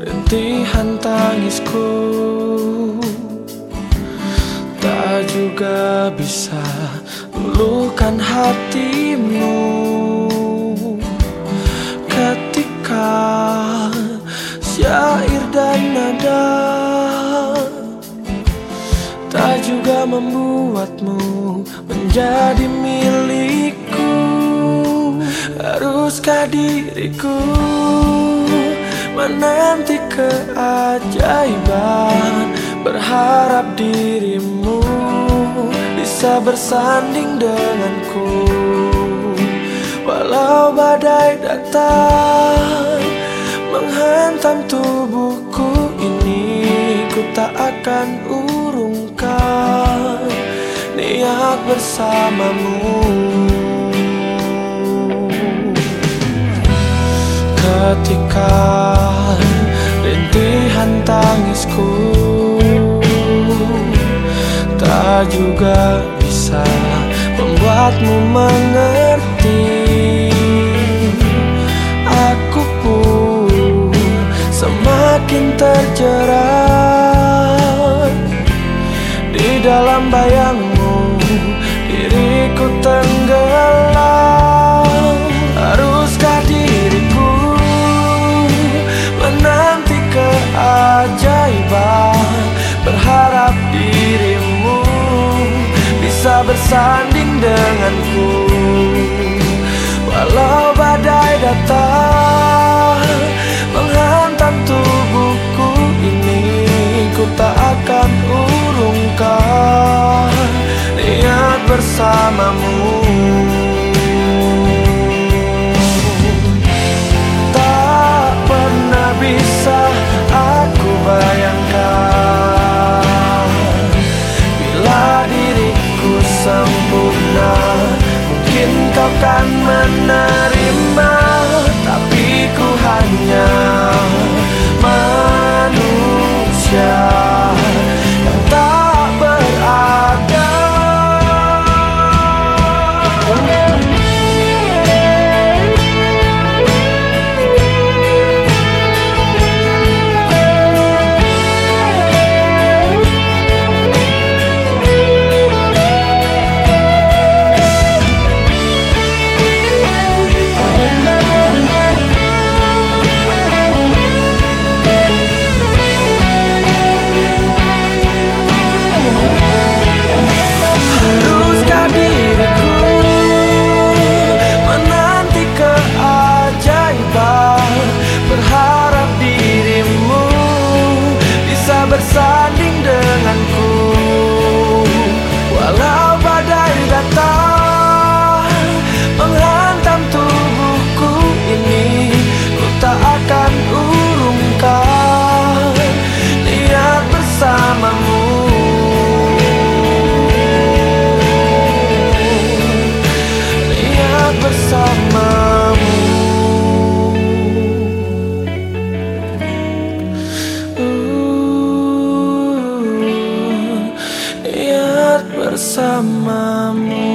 rintihan tangisku Tak juga bisa luluhkan hatimu. Ketika syair dan nada Tak juga membuatmu menjadi milikku Haruskah diriku menanti keajaiban. Berharap dirimu bisa bersanding denganku. Walau badai datang menghantam tubuhku ini Ku tak akan urungkan niat bersamamu ketika rintihan tangisku. Tak juga bisa membuatmu mengerti. Aku pun semakin terjerat. Di dalam bayangmu diriku tenggelam bersanding denganku. Walau badai datang menghantam tubuhku ini Ku tak akan urungkan niat bersamamu. Bisa bersamamu.